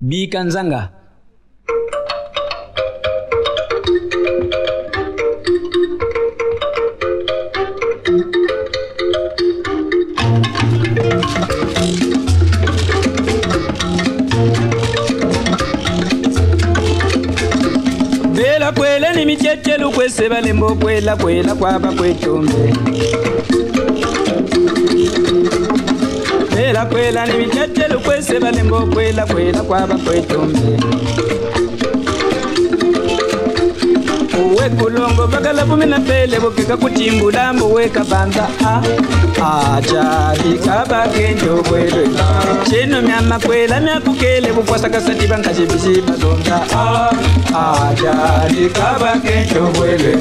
bika nzanga bela kwela ni michechelu kwese balembo kwela kwela kwaba kwetombe kwela kwela neminyatelo kwese balembo kwela kwela kwabakwetumbe uwe kulongo bakala bumi na pele bokeka kutimbula mbuwe kabanga a ajabi kabakenjo bwelwe cino myama kwela myakukele bukwasakasati bankaje bizibazonga a ajabi kabakenjo bwelwe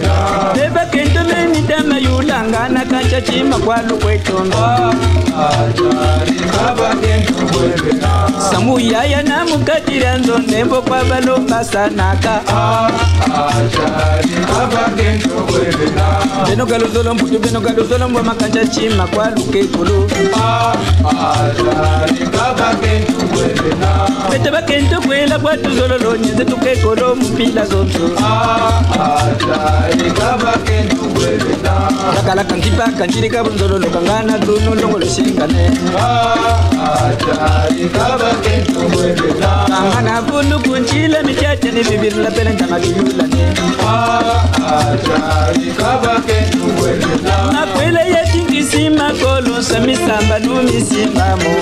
bebakento menidama yulangana kanca cima kwalu kwetonga samuyaya namukatira nzo ndembo kwabano basanaka benogalozolombutu benogalozolombwa makanja cima kwalukekulu bete bakento kwela kwatuzololo nyenze tukekolo mpila zonzo. Kakalaka nkipaka njilika bunzololo kangana tunu longolosila Ana bunu kunchila michacha ni bibir la pelen tama bibula ne. Na kwele ye tingisi makolo sami samba dumi simamu.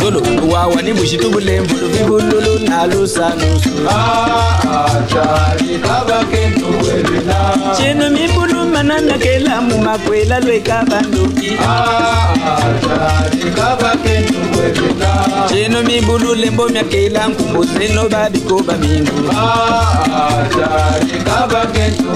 Zolo wawa ni bushitu bule mbulu bibululu na lusa nusu. Ah, ah, chari kabake nalusanusu chino mibuluma namyakelamu makwela lwekabanduki chino mibululembo myakela nkumbuzeno babikoba mingu. Ebakento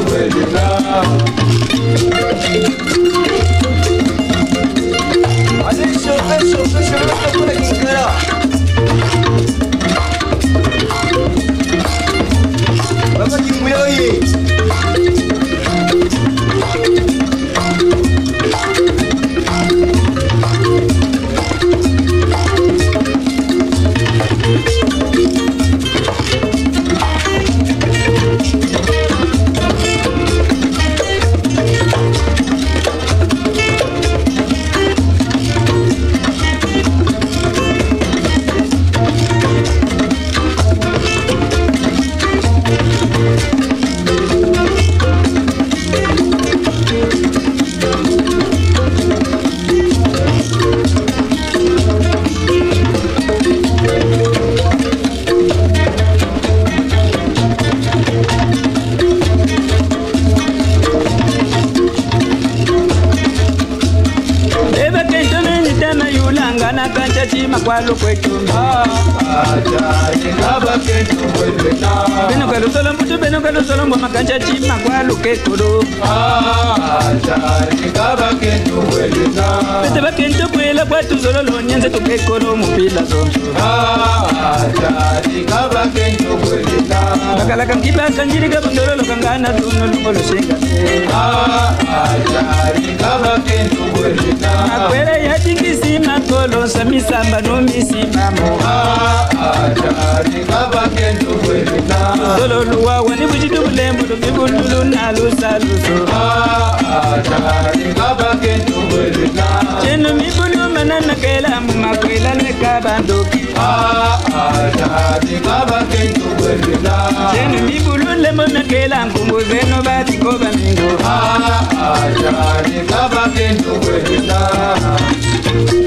yulangana kancha chima kwalo kwetumba bino kalusolo mbutu bino kalusolo mbwa makanja cima kwa lukekolo bete bakentu bwila kwa tuzololo nyenze tukekolo mupila zonso bakalaka nkibakanjilika bundololo kangana luno lukolosengase akwele yajingisi makolo samisa mbano misimamo duno lungolo shingane makwela yatingisi makolo samisamba nomisimbamo zololuwawa ni bushitu bulembulu bibululu nalusaluso chino mibuluma nanakelamu makwela lwekabanduki chino mibululembo myakela nkumbuzeno batikoba mingo Thank you.